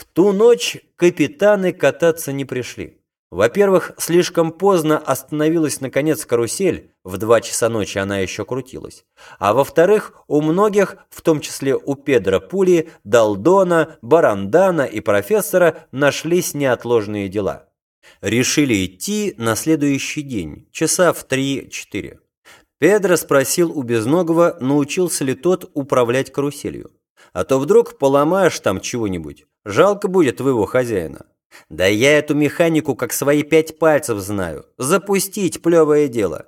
В ту ночь капитаны кататься не пришли. Во-первых, слишком поздно остановилась наконец карусель, в два часа ночи она еще крутилась. А во-вторых, у многих, в том числе у Педра Пули, Далдона, Барандана и профессора, нашлись неотложные дела. Решили идти на следующий день, часа в три-четыре. Педро спросил у Безногого, научился ли тот управлять каруселью. А то вдруг поломаешь там чего-нибудь. Жалко будет твоего хозяина. Да я эту механику как свои пять пальцев знаю. Запустить плевое дело.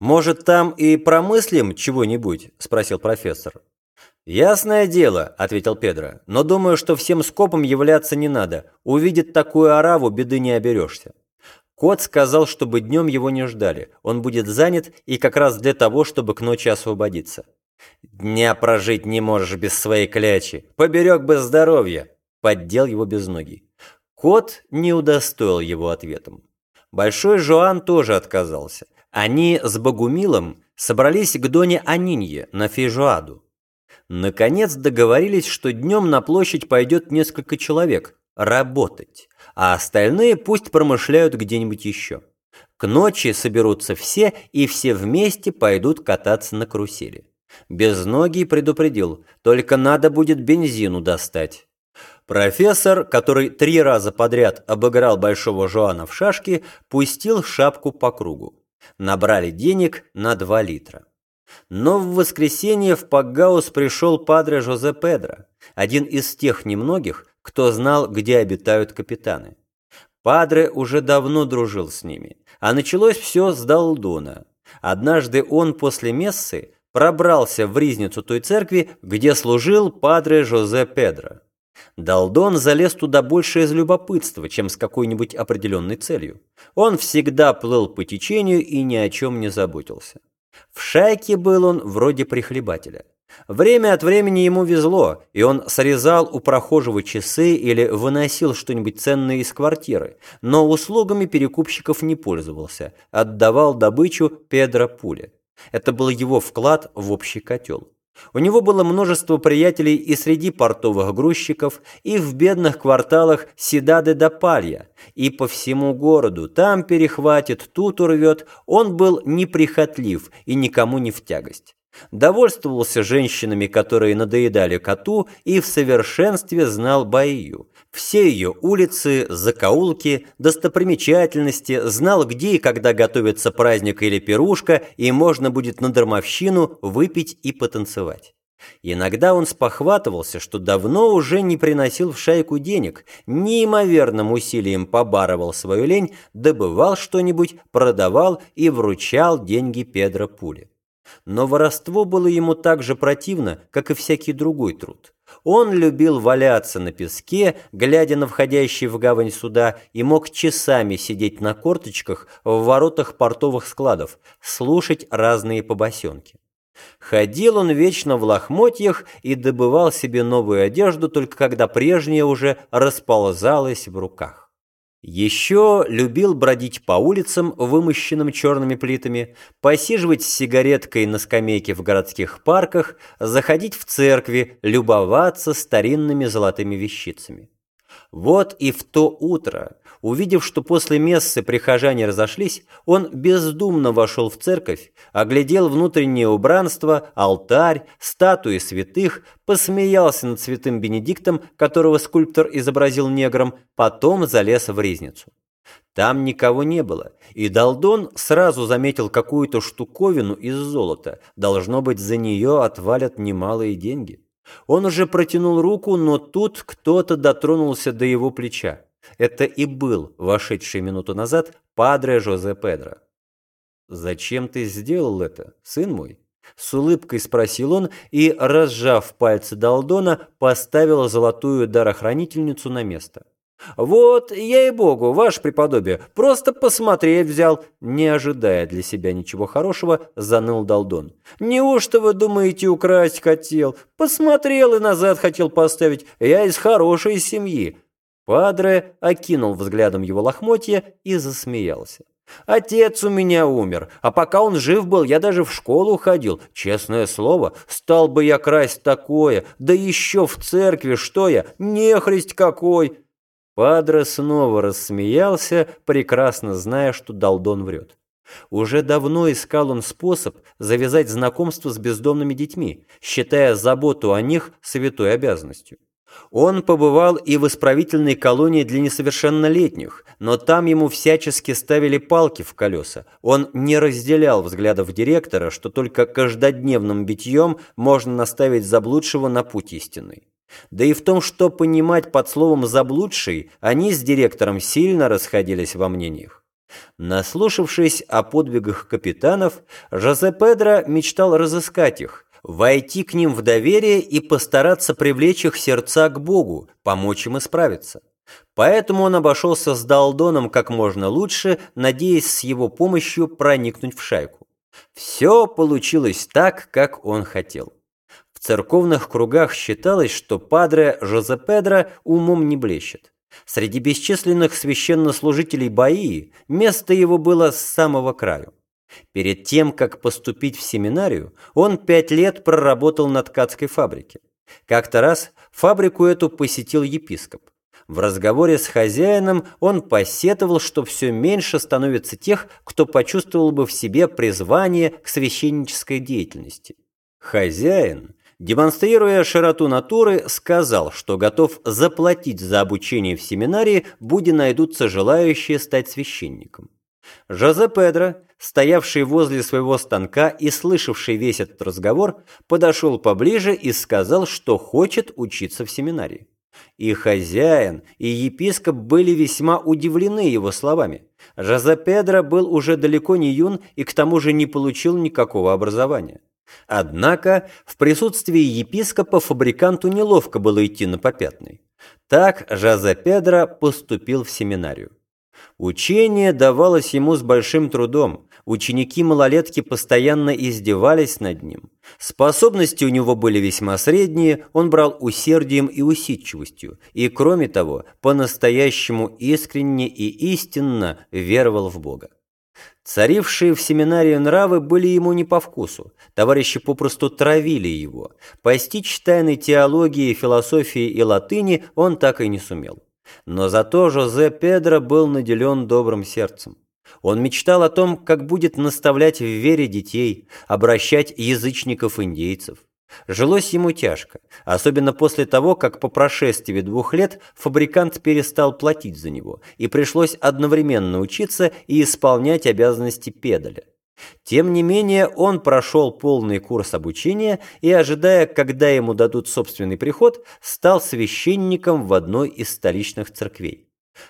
Может, там и промыслим чего-нибудь? Спросил профессор. «Ясное дело», — ответил Педро, «но думаю, что всем скопом являться не надо. Увидит такую ораву, беды не оберешься». Кот сказал, чтобы днем его не ждали. Он будет занят и как раз для того, чтобы к ночи освободиться. «Дня прожить не можешь без своей клячи. Поберег бы здоровья», — поддел его безногий. Кот не удостоил его ответом. Большой Жоан тоже отказался. Они с Богумилом собрались к Доне Анинье на Фейжуаду. Наконец договорились, что днем на площадь пойдет несколько человек работать, а остальные пусть промышляют где-нибудь еще. К ночи соберутся все, и все вместе пойдут кататься на карусели. Безногий предупредил, только надо будет бензину достать. Профессор, который три раза подряд обыграл Большого Жоана в шашки, пустил шапку по кругу. Набрали денег на 2 литра. Но в воскресенье в Пагаус пришел падре Жозе Педро, один из тех немногих, кто знал, где обитают капитаны. Падре уже давно дружил с ними, а началось все с Далдуна. Однажды он после мессы пробрался в ризницу той церкви, где служил падре Жозе Педро. Далдон залез туда больше из любопытства, чем с какой-нибудь определенной целью. Он всегда плыл по течению и ни о чем не заботился. В шайке был он вроде прихлебателя. Время от времени ему везло, и он срезал у прохожего часы или выносил что-нибудь ценное из квартиры, но услугами перекупщиков не пользовался, отдавал добычу Педро Пуле. Это был его вклад в общий котел. У него было множество приятелей и среди портовых грузчиков, и в бедных кварталах Сидады да Палья, и по всему городу. Там перехватит, тут урвет. Он был неприхотлив и никому не в тягость. Довольствовался женщинами, которые надоедали коту, и в совершенстве знал Баию. Все ее улицы, закоулки, достопримечательности, знал, где и когда готовится праздник или пирушка, и можно будет на дармовщину выпить и потанцевать. Иногда он спохватывался, что давно уже не приносил в шайку денег, неимоверным усилием побарывал свою лень, добывал что-нибудь, продавал и вручал деньги Педро Пуле. Но воровство было ему так же противно, как и всякий другой труд. Он любил валяться на песке, глядя на входящий в гавань суда, и мог часами сидеть на корточках в воротах портовых складов, слушать разные побосенки. Ходил он вечно в лохмотьях и добывал себе новую одежду, только когда прежняя уже расползалась в руках. Еще любил бродить по улицам, вымощенным черными плитами, посиживать с сигареткой на скамейке в городских парках, заходить в церкви, любоваться старинными золотыми вещицами. Вот и в то утро, увидев, что после мессы прихожане разошлись, он бездумно вошел в церковь, оглядел внутреннее убранство, алтарь, статуи святых, посмеялся над святым Бенедиктом, которого скульптор изобразил негром, потом залез в ризницу. Там никого не было, и Далдон сразу заметил какую-то штуковину из золота. Должно быть, за нее отвалят немалые деньги. Он уже протянул руку, но тут кто-то дотронулся до его плеча. Это и был, вошедший минуту назад, падре Жозе Педро. «Зачем ты сделал это, сын мой?» С улыбкой спросил он и, разжав пальцы Далдона, поставил золотую дарохранительницу на место. «Вот, ей-богу, ваше преподобие, просто посмотреть взял!» Не ожидая для себя ничего хорошего, заныл Далдон. «Неужто вы думаете, украсть хотел? Посмотрел и назад хотел поставить. Я из хорошей семьи!» Падре окинул взглядом его лохмотья и засмеялся. Отец у меня умер, а пока он жив был, я даже в школу ходил. Честное слово, стал бы я красть такое, да еще в церкви, что я, нехристь какой!» Падре снова рассмеялся, прекрасно зная, что Далдон врет. Уже давно искал он способ завязать знакомство с бездомными детьми, считая заботу о них святой обязанностью. Он побывал и в исправительной колонии для несовершеннолетних, но там ему всячески ставили палки в колеса. Он не разделял взглядов директора, что только каждодневным битьем можно наставить заблудшего на путь истинный. Да и в том, что понимать под словом «заблудший», они с директором сильно расходились во мнениях. Наслушавшись о подвигах капитанов, Жозе Педро мечтал разыскать их, войти к ним в доверие и постараться привлечь их сердца к Богу, помочь им исправиться. Поэтому он обошелся с Далдоном как можно лучше, надеясь с его помощью проникнуть в шайку. Все получилось так, как он хотел. В церковных кругах считалось, что падре Жозе Педро умом не блещет. Среди бесчисленных священнослужителей Баии место его было с самого краю. Перед тем, как поступить в семинарию, он пять лет проработал на ткацкой фабрике. Как-то раз фабрику эту посетил епископ. В разговоре с хозяином он посетовал, что все меньше становится тех, кто почувствовал бы в себе призвание к священнической деятельности. Хозяин, демонстрируя широту натуры, сказал, что готов заплатить за обучение в семинарии, будь найдутся желающие стать священником. Жозе Педро, стоявший возле своего станка и слышавший весь этот разговор, подошел поближе и сказал, что хочет учиться в семинарии. И хозяин, и епископ были весьма удивлены его словами. Жозе Педро был уже далеко не юн и к тому же не получил никакого образования. Однако в присутствии епископа фабриканту неловко было идти на попятный. Так Жозе Педро поступил в семинарию. Учение давалось ему с большим трудом, ученики-малолетки постоянно издевались над ним. Способности у него были весьма средние, он брал усердием и усидчивостью, и, кроме того, по-настоящему искренне и истинно веровал в Бога. Царившие в семинарии нравы были ему не по вкусу, товарищи попросту травили его. Постичь тайны теологии, философии и латыни он так и не сумел. Но зато Жозе Педро был наделен добрым сердцем. Он мечтал о том, как будет наставлять в вере детей, обращать язычников-индейцев. Жилось ему тяжко, особенно после того, как по прошествии двух лет фабрикант перестал платить за него, и пришлось одновременно учиться и исполнять обязанности педаля. Тем не менее, он прошел полный курс обучения и, ожидая, когда ему дадут собственный приход, стал священником в одной из столичных церквей.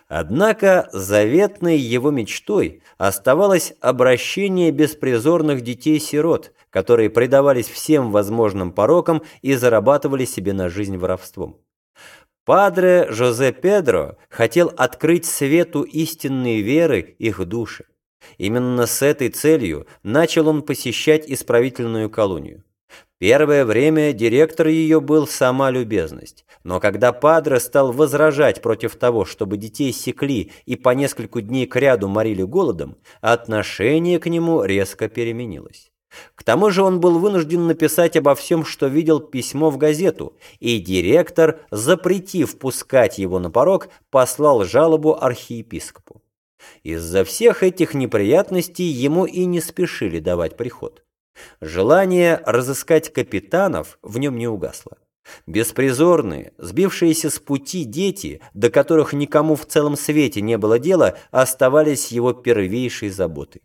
Однако заветной его мечтой оставалось обращение беспризорных детей-сирот, которые предавались всем возможным порокам и зарабатывали себе на жизнь воровством. Падре Жозе Педро хотел открыть свету истинной веры их души. Именно с этой целью начал он посещать исправительную колонию. Первое время директор ее был сама любезность, но когда Падре стал возражать против того, чтобы детей секли и по нескольку дней кряду морили голодом, отношение к нему резко переменилось. К тому же он был вынужден написать обо всем, что видел письмо в газету, и директор, запретив пускать его на порог, послал жалобу архиепископу. Из-за всех этих неприятностей ему и не спешили давать приход. Желание разыскать капитанов в нем не угасло. Беспризорные, сбившиеся с пути дети, до которых никому в целом свете не было дела, оставались его первейшей заботой.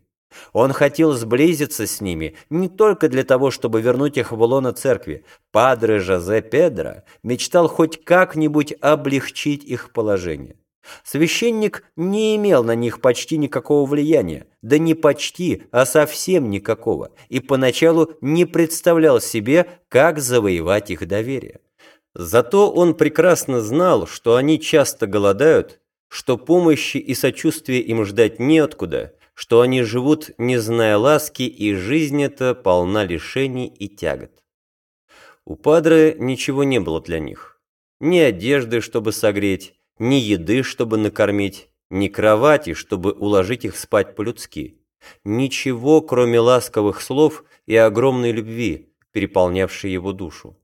Он хотел сблизиться с ними не только для того, чтобы вернуть их в лоно церкви. Падре Жозе Педро мечтал хоть как-нибудь облегчить их положение. Священник не имел на них почти никакого влияния, да не почти, а совсем никакого, и поначалу не представлял себе, как завоевать их доверие. Зато он прекрасно знал, что они часто голодают, что помощи и сочувствия им ждать неоткуда, что они живут, не зная ласки, и жизнь эта полна лишений и тягот. У Падре ничего не было для них. Ни одежды, чтобы согреть, ни еды, чтобы накормить, ни кровати, чтобы уложить их спать по-людски. Ничего, кроме ласковых слов и огромной любви, переполнявшей его душу.